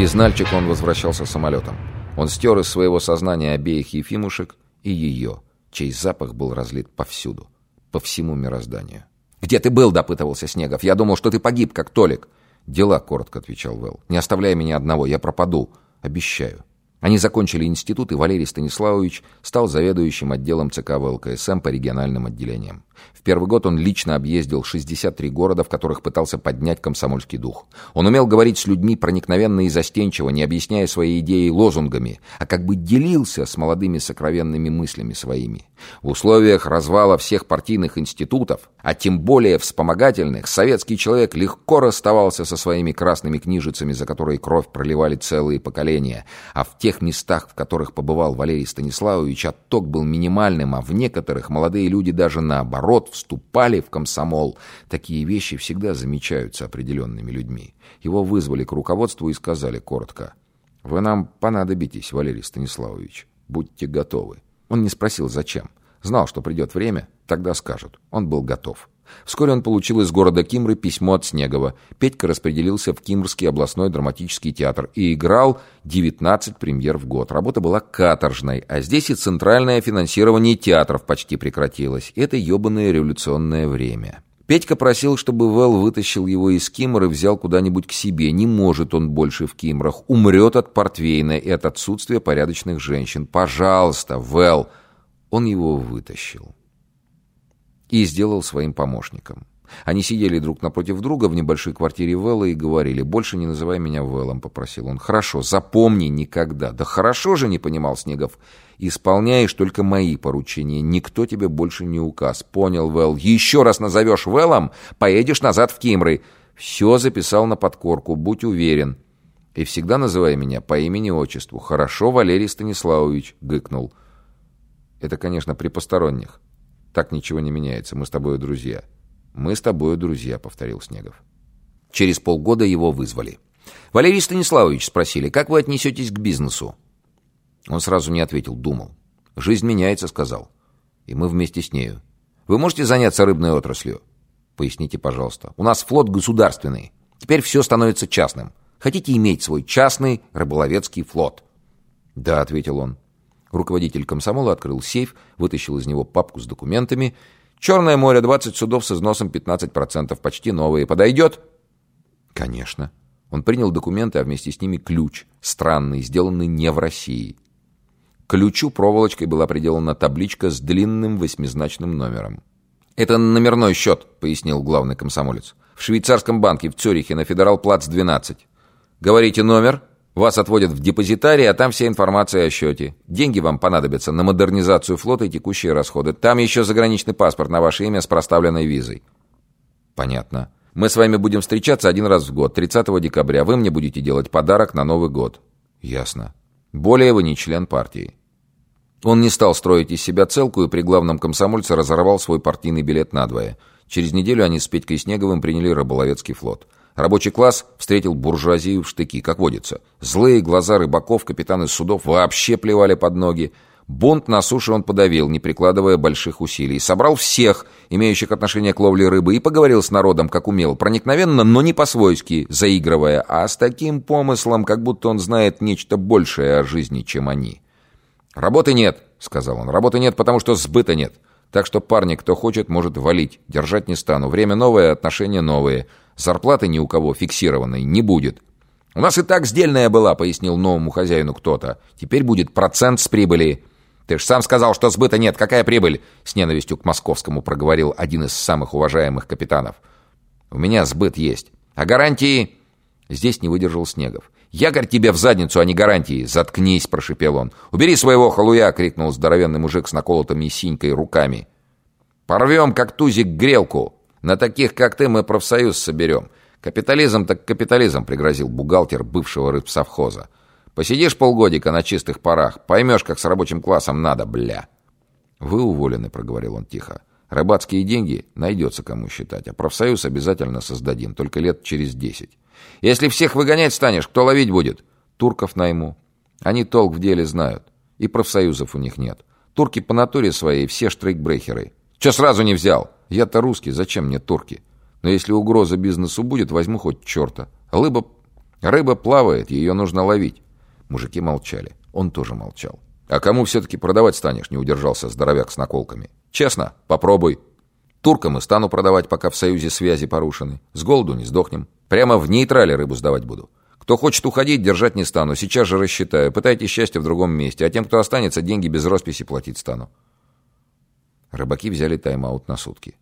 Из Нальчика он возвращался самолетом. Он стер из своего сознания обеих Ефимушек и ее, чей запах был разлит повсюду, по всему мирозданию. «Где ты был?» — допытывался Снегов. «Я думал, что ты погиб, как Толик». «Дела», — коротко отвечал Вэл. «Не оставляй меня одного, я пропаду. Обещаю». Они закончили институт, и Валерий Станиславович стал заведующим отделом ЦК ВЛКСМ по региональным отделениям. В первый год он лично объездил 63 города, в которых пытался поднять комсомольский дух. Он умел говорить с людьми проникновенно и застенчиво, не объясняя свои идеи лозунгами, а как бы делился с молодыми сокровенными мыслями своими. В условиях развала всех партийных институтов, а тем более вспомогательных, советский человек легко расставался со своими красными книжицами, за которые кровь проливали целые поколения. А в тех местах, в которых побывал Валерий Станиславович, отток был минимальным, а в некоторых молодые люди даже наоборот вступали в комсомол. Такие вещи всегда замечаются определенными людьми. Его вызвали к руководству и сказали коротко. «Вы нам понадобитесь, Валерий Станиславович. Будьте готовы». Он не спросил, зачем. Знал, что придет время, тогда скажут. Он был готов. Вскоре он получил из города Кимры письмо от Снегова. Петька распределился в Кимрский областной драматический театр и играл 19 премьер в год. Работа была каторжной, а здесь и центральное финансирование театров почти прекратилось. Это ебаное революционное время. Петька просил, чтобы Вэл вытащил его из Кимр и взял куда-нибудь к себе. Не может он больше в Кимрах. Умрет от портвейна и от отсутствия порядочных женщин. Пожалуйста, Вэл. Он его вытащил и сделал своим помощником. Они сидели друг напротив друга в небольшой квартире Вэлла и говорили, «Больше не называй меня Вэллом», — попросил он. «Хорошо, запомни никогда». «Да хорошо же», — не понимал Снегов. «Исполняешь только мои поручения. Никто тебе больше не указ». «Понял, Вэлл. Еще раз назовешь Вэллом, поедешь назад в Кимры». «Все записал на подкорку, будь уверен». «И всегда называй меня по имени-отчеству». «Хорошо, Валерий Станиславович», — гыкнул. «Это, конечно, при посторонних». Так ничего не меняется. Мы с тобой друзья. Мы с тобой друзья, повторил Снегов. Через полгода его вызвали. Валерий Станиславович спросили, как вы отнесетесь к бизнесу? Он сразу не ответил, думал. Жизнь меняется, сказал. И мы вместе с нею. Вы можете заняться рыбной отраслью? Поясните, пожалуйста. У нас флот государственный. Теперь все становится частным. Хотите иметь свой частный рыболовецкий флот? Да, ответил он. Руководитель комсомола открыл сейф, вытащил из него папку с документами. «Черное море, 20 судов с износом 15%, почти новые. Подойдет?» «Конечно». Он принял документы, а вместе с ними ключ, странный, сделанный не в России. К ключу проволочкой была приделана табличка с длинным восьмизначным номером. «Это номерной счет», — пояснил главный комсомолец. «В швейцарском банке в Цюрихе на Федерал-Плац 12. Говорите номер, вас отводят в депозитарий, а там вся информация о счете. Деньги вам понадобятся на модернизацию флота и текущие расходы. Там еще заграничный паспорт на ваше имя с проставленной визой. Понятно. Мы с вами будем встречаться один раз в год, 30 декабря. Вы мне будете делать подарок на Новый год. Ясно. Более вы не член партии. Он не стал строить из себя целку и при главном комсомольце разорвал свой партийный билет надвое. Через неделю они с Петькой Снеговым приняли рыболовецкий флот. Рабочий класс встретил буржуазию в штыки, как водится. Злые глаза рыбаков, капитаны судов вообще плевали под ноги. Бунт на суше он подавил, не прикладывая больших усилий. Собрал всех, имеющих отношение к ловле рыбы, и поговорил с народом, как умел, проникновенно, но не по-свойски, заигрывая, а с таким помыслом, как будто он знает нечто большее о жизни, чем они. «Работы нет», — сказал он. «Работы нет, потому что сбыта нет. Так что парни, кто хочет, может валить. Держать не стану. Время новое, отношения новые. Зарплаты ни у кого фиксированной не будет. «У нас и так сдельная была», — пояснил новому хозяину кто-то. «Теперь будет процент с прибыли». «Ты ж сам сказал, что сбыта нет. Какая прибыль?» С ненавистью к московскому проговорил один из самых уважаемых капитанов. «У меня сбыт есть. А гарантии...» Здесь не выдержал Снегов. «Якорь тебе в задницу, а не гарантии!» «Заткнись!» — прошипел он. «Убери своего халуя!» — крикнул здоровенный мужик с наколотыми синькой руками. «Порвем, как тузик, грелку!» На таких, как ты, мы профсоюз соберем. Капитализм так капитализм, пригрозил бухгалтер бывшего рыбсовхоза. Посидишь полгодика на чистых парах, поймешь, как с рабочим классом надо, бля. Вы уволены, проговорил он тихо. Рыбацкие деньги найдется кому считать, а профсоюз обязательно создадим, только лет через десять. Если всех выгонять станешь, кто ловить будет? Турков найму. Они толк в деле знают. И профсоюзов у них нет. Турки по натуре своей все штрейкбрехеры. Че сразу не взял? Я-то русский, зачем мне турки? Но если угроза бизнесу будет, возьму хоть черта. Лыба... Рыба плавает, ее нужно ловить. Мужики молчали. Он тоже молчал. «А кому все-таки продавать станешь?» — не удержался здоровяк с наколками. «Честно, попробуй. Туркам и стану продавать, пока в союзе связи порушены. С голоду не сдохнем. Прямо в нейтрале рыбу сдавать буду. Кто хочет уходить, держать не стану. Сейчас же рассчитаю. Пытайтесь счастье в другом месте. А тем, кто останется, деньги без росписи платить стану». Рыбаки взяли тайм-аут на сутки.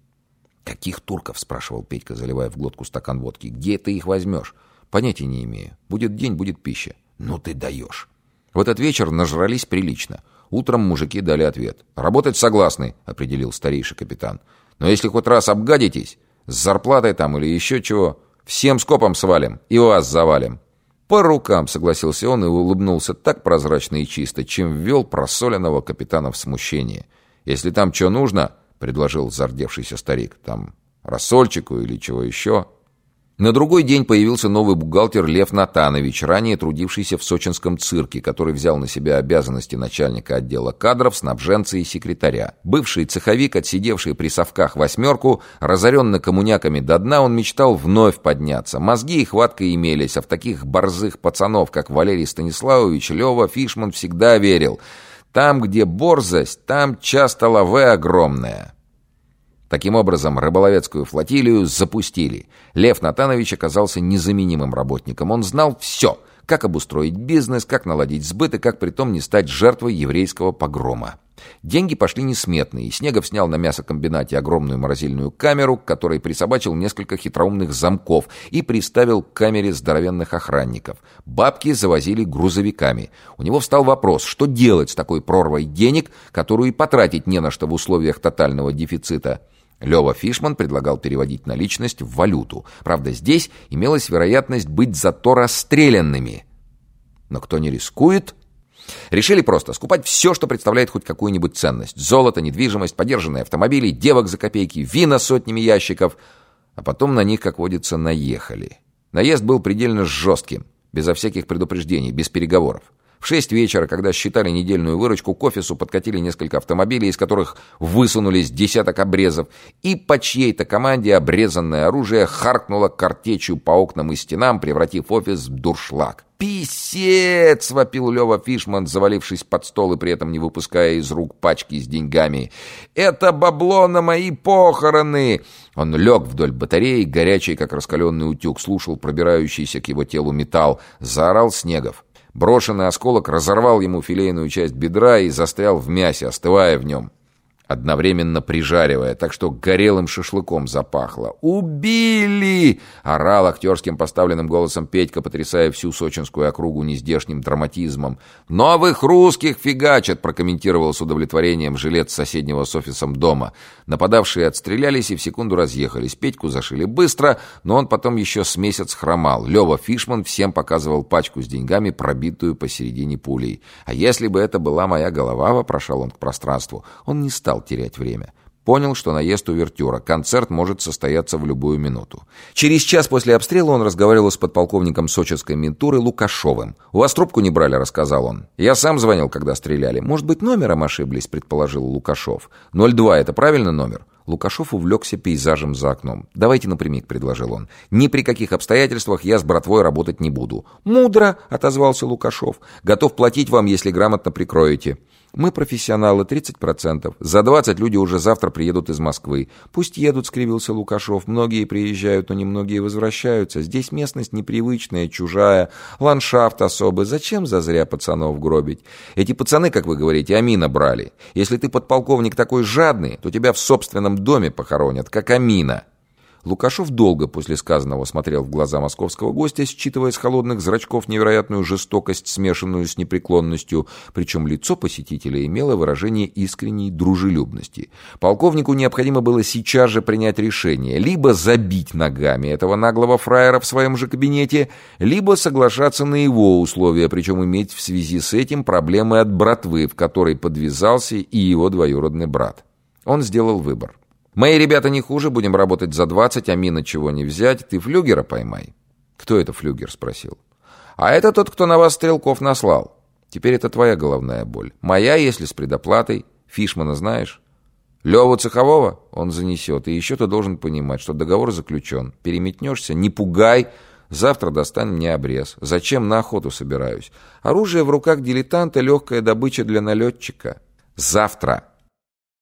«Каких турков?» — спрашивал Петька, заливая в глотку стакан водки. «Где ты их возьмешь?» «Понятия не имею. Будет день, будет пища». «Ну ты даешь!» В этот вечер нажрались прилично. Утром мужики дали ответ. «Работать согласны», — определил старейший капитан. «Но если хоть раз обгадитесь, с зарплатой там или еще чего, всем скопом свалим и вас завалим». «По рукам», — согласился он и улыбнулся так прозрачно и чисто, чем ввел просоленного капитана в смущение. «Если там что нужно», — предложил зардевшийся старик, — «там рассольчику или чего еще». На другой день появился новый бухгалтер Лев Натанович, ранее трудившийся в сочинском цирке, который взял на себя обязанности начальника отдела кадров, снабженца и секретаря. Бывший цеховик, отсидевший при совках восьмерку, разоренный коммуняками до дна, он мечтал вновь подняться. Мозги и хватка имелись, а в таких борзых пацанов, как Валерий Станиславович, Лева Фишман всегда верил. Там, где борзость, там часто лаве огромная. Таким образом, рыболовецкую флотилию запустили. Лев Натанович оказался незаменимым работником. Он знал все, как обустроить бизнес, как наладить сбыт и как притом не стать жертвой еврейского погрома. Деньги пошли несметные, и Снегов снял на мясокомбинате огромную морозильную камеру, к которой присобачил несколько хитроумных замков и приставил к камере здоровенных охранников. Бабки завозили грузовиками. У него встал вопрос, что делать с такой прорвой денег, которую и потратить не на что в условиях тотального дефицита. Лева Фишман предлагал переводить наличность в валюту. Правда, здесь имелась вероятность быть зато расстрелянными. Но кто не рискует... Решили просто скупать все, что представляет хоть какую-нибудь ценность. Золото, недвижимость, подержанные автомобили, девок за копейки, вина сотнями ящиков. А потом на них, как водится, наехали. Наезд был предельно жестким, безо всяких предупреждений, без переговоров. В шесть вечера, когда считали недельную выручку, к офису подкатили несколько автомобилей, из которых высунулись десяток обрезов, и по чьей-то команде обрезанное оружие харкнуло картечью по окнам и стенам, превратив офис в дуршлаг. «Писец!» — вопил Лева Фишман, завалившись под стол и при этом не выпуская из рук пачки с деньгами. «Это бабло на мои похороны!» Он лег вдоль батареи, горячий, как раскаленный утюг, слушал пробирающийся к его телу металл, заорал Снегов. Брошенный осколок разорвал ему филейную часть бедра и застрял в мясе, остывая в нем одновременно прижаривая, так что горелым шашлыком запахло. «Убили!» — орал актерским поставленным голосом Петька, потрясая всю сочинскую округу нездешним драматизмом. «Новых русских фигачат!» — прокомментировал с удовлетворением жилет соседнего с офисом дома. Нападавшие отстрелялись и в секунду разъехались. Петьку зашили быстро, но он потом еще с месяц хромал. Лева Фишман всем показывал пачку с деньгами, пробитую посередине пулей. «А если бы это была моя голова?» — вопрошал он к пространству. Он не стал стал терять время. Понял, что наезд увертюра. Концерт может состояться в любую минуту. Через час после обстрела он разговаривал с подполковником сочинской ментуры Лукашовым. «У вас трубку не брали», — рассказал он. «Я сам звонил, когда стреляли. Может быть, номером ошиблись», — предположил Лукашов. «02 — это правильно номер?» Лукашов увлекся пейзажем за окном. «Давайте напрямик», — предложил он. «Ни при каких обстоятельствах я с братвой работать не буду». «Мудро», — отозвался Лукашов. «Готов платить вам, если грамотно прикроете». Мы профессионалы, 30%. За 20 люди уже завтра приедут из Москвы. Пусть едут, скривился Лукашов. Многие приезжают, но немногие возвращаются. Здесь местность непривычная, чужая. Ландшафт особый. Зачем зазря пацанов гробить? Эти пацаны, как вы говорите, Амина брали. Если ты подполковник такой жадный, то тебя в собственном доме похоронят, как Амина. Лукашов долго после сказанного смотрел в глаза московского гостя, считывая с холодных зрачков невероятную жестокость, смешанную с непреклонностью, причем лицо посетителя имело выражение искренней дружелюбности. Полковнику необходимо было сейчас же принять решение, либо забить ногами этого наглого фраера в своем же кабинете, либо соглашаться на его условия, причем иметь в связи с этим проблемы от братвы, в которой подвязался и его двоюродный брат. Он сделал выбор. Мои ребята не хуже, будем работать за двадцать, а мина чего не взять. Ты флюгера поймай. Кто это флюгер? Спросил. А это тот, кто на вас стрелков наслал. Теперь это твоя головная боль. Моя, если с предоплатой. Фишмана знаешь? Леву Цехового он занесет. И еще ты должен понимать, что договор заключен. Переметнешься, не пугай. Завтра достанем мне обрез. Зачем на охоту собираюсь? Оружие в руках дилетанта — легкая добыча для налетчика. Завтра